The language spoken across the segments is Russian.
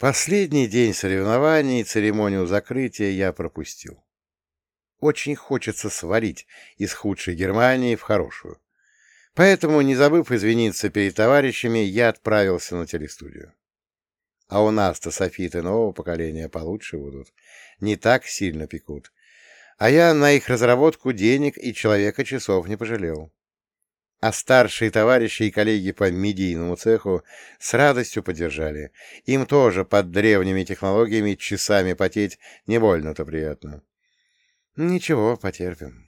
Последний день соревнований и церемонию закрытия я пропустил. Очень хочется сварить из худшей Германии в хорошую. Поэтому, не забыв извиниться перед товарищами, я отправился на телестудию. А у нас-то софиты нового поколения получше будут. Не так сильно пекут. А я на их разработку денег и человека часов не пожалел. А старшие товарищи и коллеги по медийному цеху с радостью поддержали. Им тоже под древними технологиями часами потеть не больно-то приятно. Ничего, потерпим.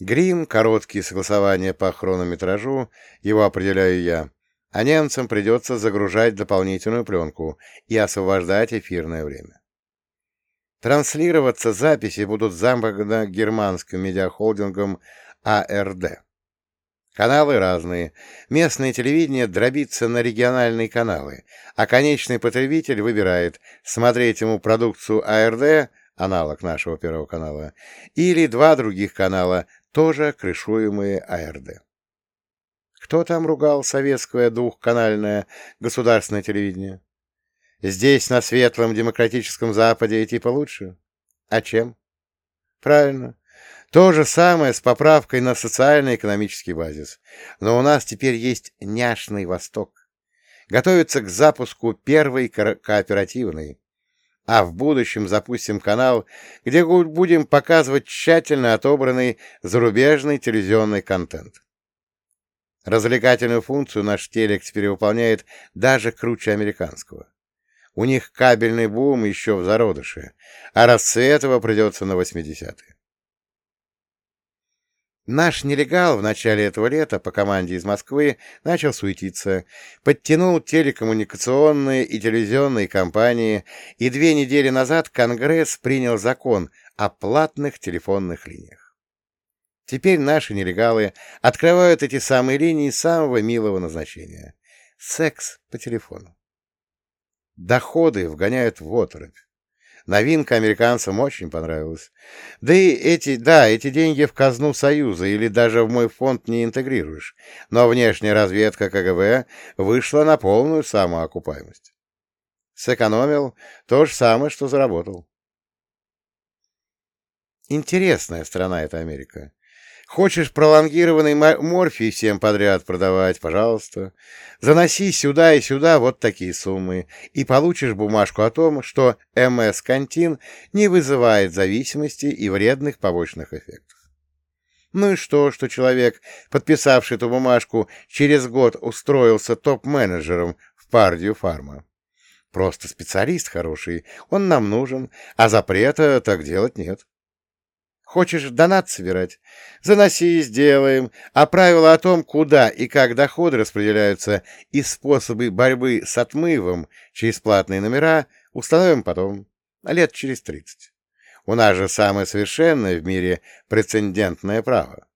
Грим, короткие согласования по хронометражу, его определяю я, а немцам придется загружать дополнительную пленку и освобождать эфирное время. Транслироваться записи будут западно-германским медиахолдингом АРД. Каналы разные. Местное телевидение дробится на региональные каналы, а конечный потребитель выбирает, смотреть ему продукцию АРД, аналог нашего Первого канала, или два других канала, тоже крышуемые АРД. Кто там ругал советское двухканальное государственное телевидение? Здесь, на светлом демократическом Западе, типа лучше? А чем? Правильно, то же самое с поправкой на социально-экономический базис. Но у нас теперь есть няшный Восток. Готовится к запуску первой ко кооперативной. А в будущем запустим канал, где будем показывать тщательно отобранный зарубежный телевизионный контент. Развлекательную функцию наш телекс перевыполняет даже круче американского. У них кабельный бум еще в зародыше, а расцвет его придется на 80-е. Наш нелегал в начале этого лета по команде из Москвы начал суетиться, подтянул телекоммуникационные и телевизионные компании, и две недели назад Конгресс принял закон о платных телефонных линиях. Теперь наши нелегалы открывают эти самые линии самого милого назначения — секс по телефону. Доходы вгоняют в отрыбь. Новинка американцам очень понравилась. Да и эти, да, эти деньги в казну Союза или даже в мой фонд не интегрируешь, но внешняя разведка КГБ вышла на полную самоокупаемость. Сэкономил то же самое, что заработал. Интересная страна эта Америка. Хочешь пролонгированный морфий всем подряд продавать, пожалуйста. Заноси сюда и сюда вот такие суммы, и получишь бумажку о том, что МС-кантин не вызывает зависимости и вредных побочных эффектов. Ну и что, что человек, подписавший эту бумажку, через год устроился топ-менеджером в Пардию Фарма? Просто специалист хороший, он нам нужен, а запрета так делать нет. Хочешь донат собирать? Заноси, сделаем. А правила о том, куда и как доходы распределяются и способы борьбы с отмывом через платные номера установим потом, лет через тридцать. У нас же самое совершенное в мире прецедентное право.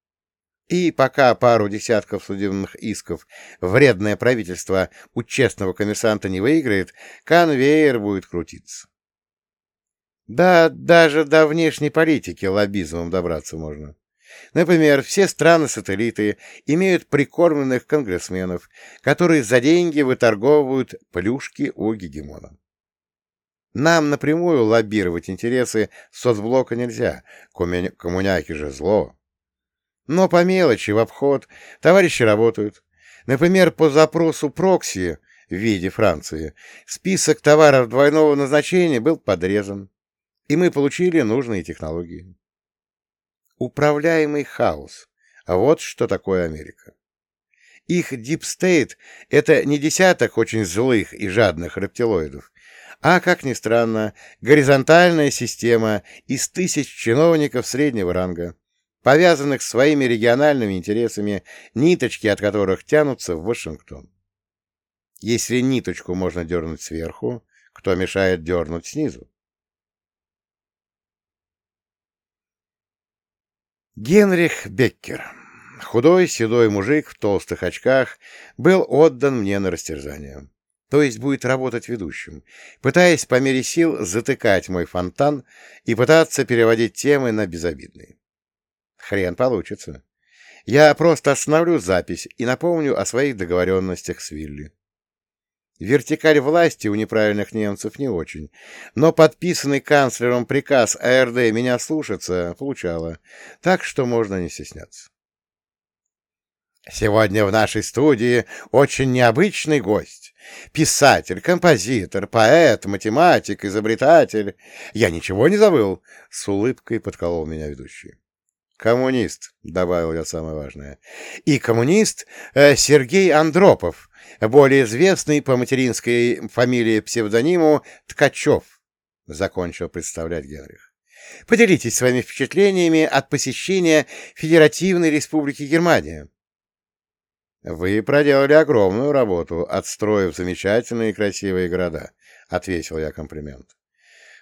И пока пару десятков судебных исков вредное правительство у честного коммерсанта не выиграет, конвейер будет крутиться. Да, даже до внешней политики лоббизмом добраться можно. Например, все страны-сателлиты имеют прикормленных конгрессменов, которые за деньги выторговывают плюшки у гегемона. Нам напрямую лоббировать интересы соцблока нельзя, коммуняки же зло. Но по мелочи, в обход, товарищи работают. Например, по запросу прокси в виде Франции список товаров двойного назначения был подрезан и мы получили нужные технологии. Управляемый хаос. А вот что такое Америка. Их дипстейт — это не десяток очень злых и жадных рептилоидов, а, как ни странно, горизонтальная система из тысяч чиновников среднего ранга, повязанных своими региональными интересами, ниточки от которых тянутся в Вашингтон. Если ниточку можно дернуть сверху, кто мешает дернуть снизу? Генрих Беккер, худой седой мужик в толстых очках, был отдан мне на растерзание. То есть будет работать ведущим, пытаясь по мере сил затыкать мой фонтан и пытаться переводить темы на безобидные. Хрен получится. Я просто остановлю запись и напомню о своих договоренностях с Вилли. Вертикаль власти у неправильных немцев не очень, но подписанный канцлером приказ АРД меня слушаться получала, так что можно не стесняться. Сегодня в нашей студии очень необычный гость. Писатель, композитор, поэт, математик, изобретатель. Я ничего не забыл, — с улыбкой подколол меня ведущий. Коммунист, — добавил я самое важное. И коммунист э, Сергей Андропов, более известный по материнской фамилии псевдониму Ткачев, — закончил представлять Генрих. Поделитесь своими впечатлениями от посещения Федеративной Республики Германия. «Вы проделали огромную работу, отстроив замечательные и красивые города», — ответил я комплимент.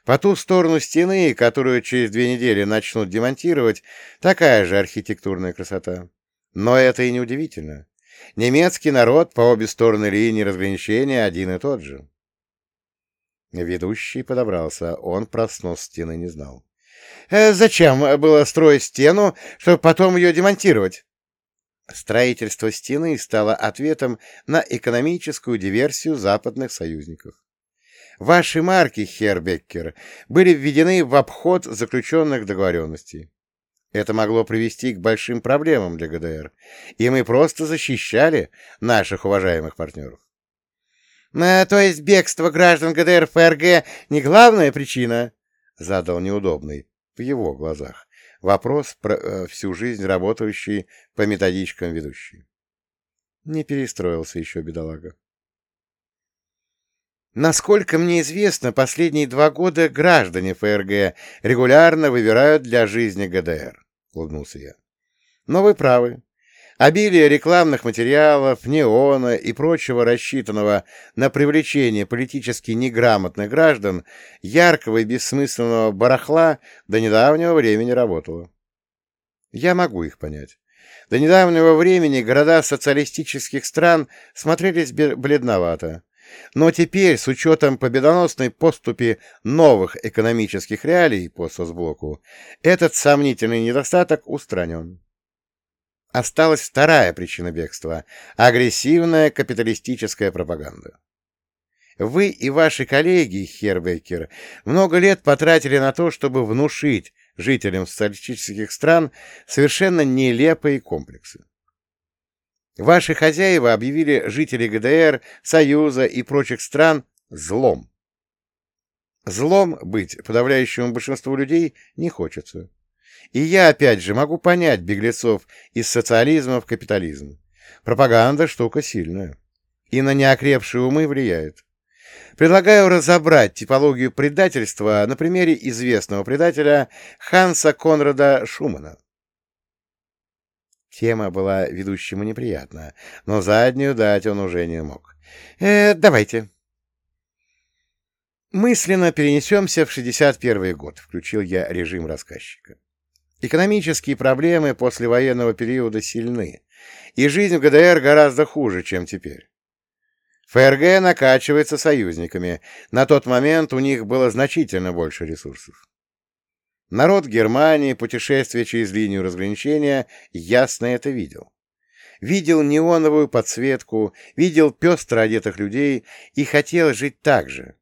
«По ту сторону стены, которую через две недели начнут демонтировать, такая же архитектурная красота. Но это и не удивительно. Немецкий народ по обе стороны линии разграничения один и тот же». Ведущий подобрался, он про снос стены не знал. «Э, «Зачем было строить стену, чтобы потом ее демонтировать?» Строительство стены стало ответом на экономическую диверсию западных союзников. Ваши марки, Хербеккер, были введены в обход заключенных договоренностей. Это могло привести к большим проблемам для ГДР, и мы просто защищали наших уважаемых партнеров. «А, «То есть бегство граждан ГДР ФРГ не главная причина?» — задал неудобный в его глазах Вопрос про э, всю жизнь работающий по методичкам ведущий. Не перестроился еще бедолага. Насколько мне известно, последние два года граждане ФРГ регулярно выбирают для жизни ГДР, — улыбнулся я. Но вы правы. Обилие рекламных материалов, неона и прочего рассчитанного на привлечение политически неграмотных граждан, яркого и бессмысленного барахла до недавнего времени работало. Я могу их понять. До недавнего времени города социалистических стран смотрелись бледновато. Но теперь, с учетом победоносной поступи новых экономических реалий по соцблоку, этот сомнительный недостаток устранен. Осталась вторая причина бегства — агрессивная капиталистическая пропаганда. Вы и ваши коллеги, Хербекер, много лет потратили на то, чтобы внушить жителям социалистических стран совершенно нелепые комплексы. Ваши хозяева объявили жителей ГДР, Союза и прочих стран злом. Злом быть подавляющему большинству людей не хочется. И я, опять же, могу понять беглецов из социализма в капитализм. Пропаганда — штука сильная. И на неокрепшие умы влияет. Предлагаю разобрать типологию предательства на примере известного предателя Ханса Конрада Шумана. Тема была ведущему неприятна, но заднюю дать он уже не мог. «Э, «Давайте». «Мысленно перенесемся в 61 год», — включил я режим рассказчика. Экономические проблемы послевоенного периода сильны, и жизнь в ГДР гораздо хуже, чем теперь. ФРГ накачивается союзниками, на тот момент у них было значительно больше ресурсов. Народ Германии, путешествие через линию разграничения, ясно это видел. Видел неоновую подсветку, видел пестро одетых людей и хотел жить так же.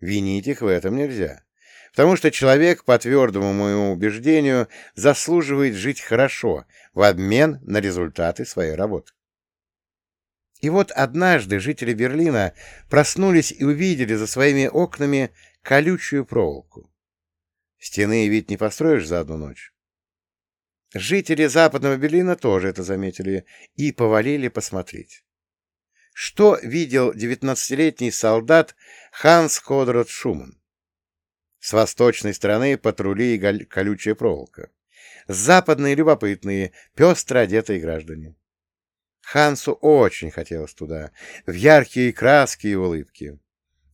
Винить их в этом нельзя потому что человек, по твердому моему убеждению, заслуживает жить хорошо в обмен на результаты своей работы. И вот однажды жители Берлина проснулись и увидели за своими окнами колючую проволоку. Стены ведь не построишь за одну ночь. Жители западного Берлина тоже это заметили и повалили посмотреть. Что видел девятнадцатилетний солдат Ханс Кодрот Шуман? С восточной стороны патрули и колючая проволока. Западные любопытные, пестро одетые граждане. Хансу очень хотелось туда, в яркие краски и улыбки.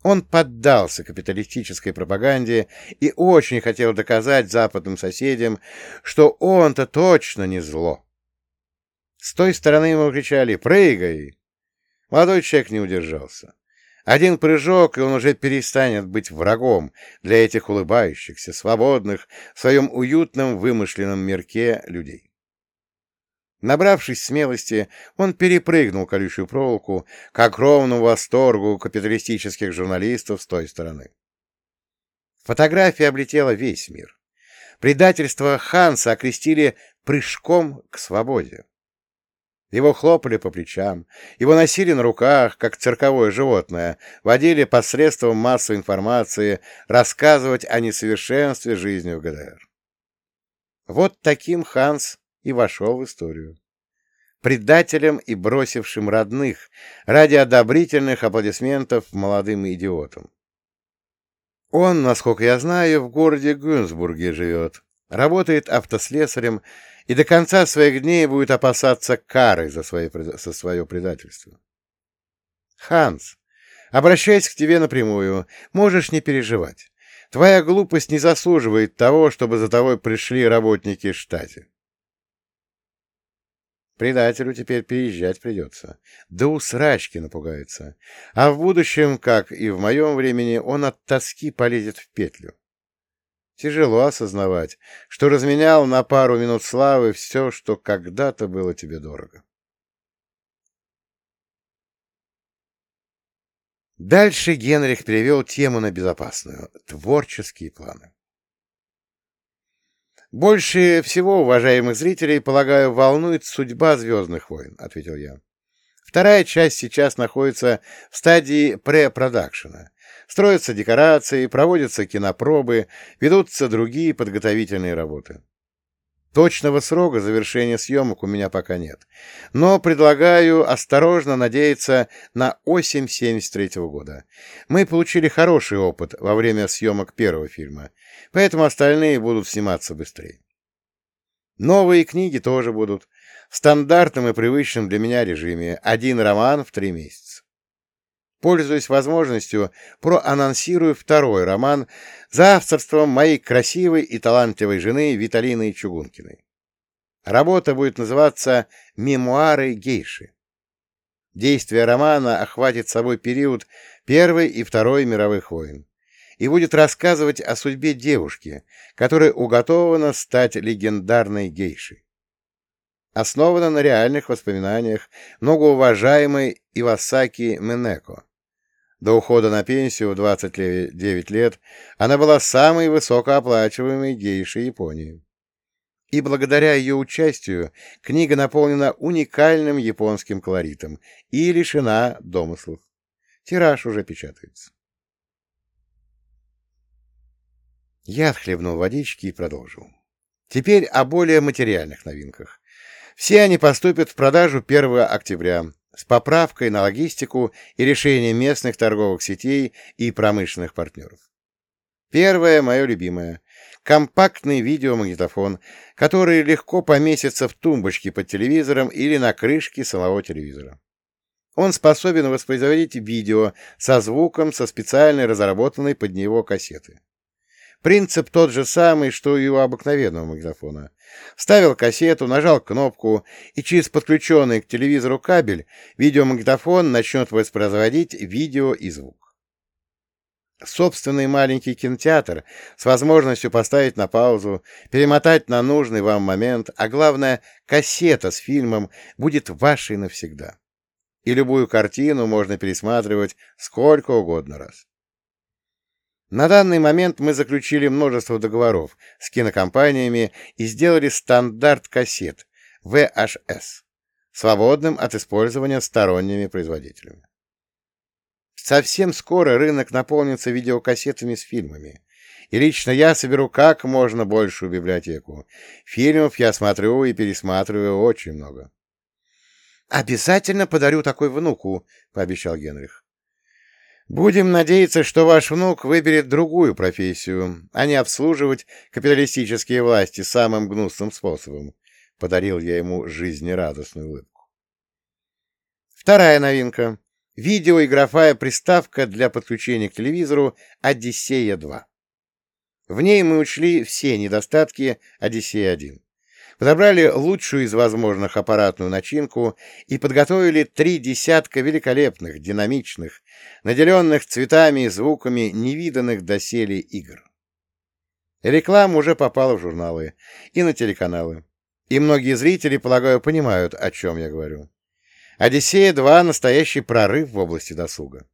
Он поддался капиталистической пропаганде и очень хотел доказать западным соседям, что он-то точно не зло. С той стороны ему кричали «Прыгай!». Молодой человек не удержался. Один прыжок, и он уже перестанет быть врагом для этих улыбающихся, свободных, в своем уютном вымышленном мирке людей. Набравшись смелости, он перепрыгнул колючую проволоку к огромному восторгу капиталистических журналистов с той стороны. Фотография облетела весь мир. Предательство Ханса окрестили «прыжком к свободе». Его хлопали по плечам, его носили на руках, как цирковое животное, водили посредством массовой информации рассказывать о несовершенстве жизни в ГДР. Вот таким Ханс и вошел в историю. Предателем и бросившим родных ради одобрительных аплодисментов молодым идиотам. Он, насколько я знаю, в городе Гюнсбурге живет, работает автослесарем и до конца своих дней будет опасаться кары за, свои, за свое предательство. Ханс, обращаясь к тебе напрямую, можешь не переживать. Твоя глупость не заслуживает того, чтобы за тобой пришли работники штате. Предателю теперь переезжать придется. Да у срачки напугается. А в будущем, как и в моем времени, он от тоски полезет в петлю. Тяжело осознавать, что разменял на пару минут славы все, что когда-то было тебе дорого. Дальше Генрих перевел тему на безопасную — творческие планы. «Больше всего, уважаемых зрителей, полагаю, волнует судьба «Звездных войн», — ответил я. Вторая часть сейчас находится в стадии препродакшена. Строятся декорации, проводятся кинопробы, ведутся другие подготовительные работы. Точного срока завершения съемок у меня пока нет, но предлагаю осторожно надеяться на осень 73 -го года. Мы получили хороший опыт во время съемок первого фильма, поэтому остальные будут сниматься быстрее. Новые книги тоже будут, в стандартном и привычном для меня режиме, один роман в три месяца. Пользуясь возможностью, проанонсирую второй роман за авторством моей красивой и талантливой жены Виталины Чугункиной. Работа будет называться «Мемуары гейши». Действие романа охватит собой период Первой и Второй мировых войн и будет рассказывать о судьбе девушки, которая уготована стать легендарной гейшей. Основана на реальных воспоминаниях многоуважаемой Ивасаки Менеко, до ухода на пенсию в 29 лет она была самой высокооплачиваемой гейшей Японии. И благодаря ее участию книга наполнена уникальным японским колоритом и лишена домыслов. Тираж уже печатается. Я отхлебнул водички и продолжил. Теперь о более материальных новинках. Все они поступят в продажу 1 октября, с поправкой на логистику и решение местных торговых сетей и промышленных партнеров. Первое, мое любимое — компактный видеомагнитофон, который легко поместится в тумбочке под телевизором или на крышке самого телевизора. Он способен воспроизводить видео со звуком со специальной разработанной под него кассеты. Принцип тот же самый, что и у обыкновенного магнитофона. Вставил кассету, нажал кнопку, и через подключенный к телевизору кабель видеомагнитофон начнет воспроизводить видео и звук. Собственный маленький кинотеатр с возможностью поставить на паузу, перемотать на нужный вам момент, а главное, кассета с фильмом будет вашей навсегда. И любую картину можно пересматривать сколько угодно раз. На данный момент мы заключили множество договоров с кинокомпаниями и сделали стандарт кассет VHS, свободным от использования сторонними производителями. Совсем скоро рынок наполнится видеокассетами с фильмами, и лично я соберу как можно большую библиотеку. Фильмов я смотрю и пересматриваю очень много. «Обязательно подарю такой внуку», — пообещал Генрих. Будем надеяться, что ваш внук выберет другую профессию, а не обслуживать капиталистические власти самым гнусным способом. Подарил я ему жизнерадостную улыбку. Вторая новинка. Видеоигровая приставка для подключения к телевизору «Одиссея-2». В ней мы учли все недостатки «Одиссея-1» подобрали лучшую из возможных аппаратную начинку и подготовили три десятка великолепных, динамичных, наделенных цветами и звуками невиданных доселе игр. Реклама уже попала в журналы и на телеканалы. И многие зрители, полагаю, понимают, о чем я говорю. «Одиссея-2» — настоящий прорыв в области досуга.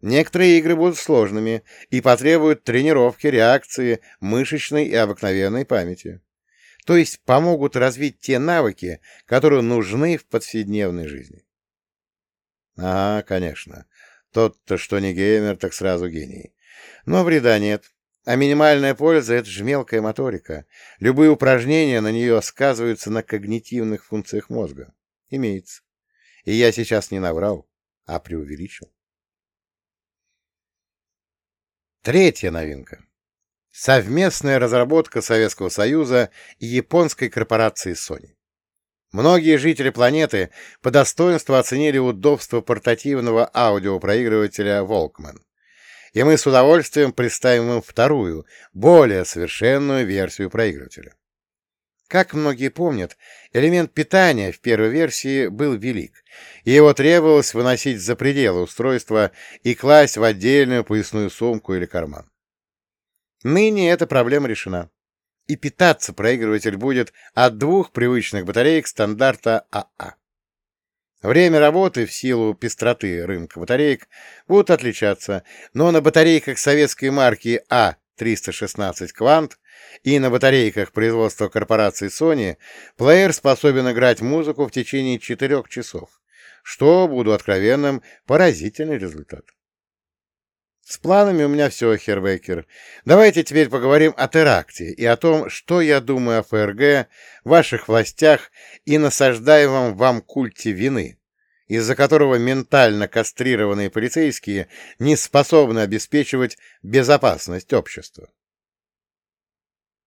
Некоторые игры будут сложными и потребуют тренировки реакции мышечной и обыкновенной памяти. То есть помогут развить те навыки, которые нужны в повседневной жизни. Ага, конечно. Тот-то, что не геймер, так сразу гений. Но вреда нет. А минимальная польза — это же мелкая моторика. Любые упражнения на нее сказываются на когнитивных функциях мозга. Имеется. И я сейчас не наврал, а преувеличил. Третья новинка. Совместная разработка Советского Союза и японской корпорации Sony. Многие жители планеты по достоинству оценили удобство портативного аудиопроигрывателя Walkman. И мы с удовольствием представим им вторую, более совершенную версию проигрывателя. Как многие помнят, элемент питания в первой версии был велик, и его требовалось выносить за пределы устройства и класть в отдельную поясную сумку или карман. Ныне эта проблема решена, и питаться проигрыватель будет от двух привычных батареек стандарта АА. А. Время работы в силу пестроты рынка батареек будут отличаться, но на батарейках советской марки А316 «Квант» и на батарейках производства корпорации Sony плеер способен играть музыку в течение 4 часов, что, буду откровенным, поразительный результат. С планами у меня все, Хербекер. Давайте теперь поговорим о теракте и о том, что я думаю о ФРГ, ваших властях и насаждаемом вам культе вины, из-за которого ментально кастрированные полицейские не способны обеспечивать безопасность общества.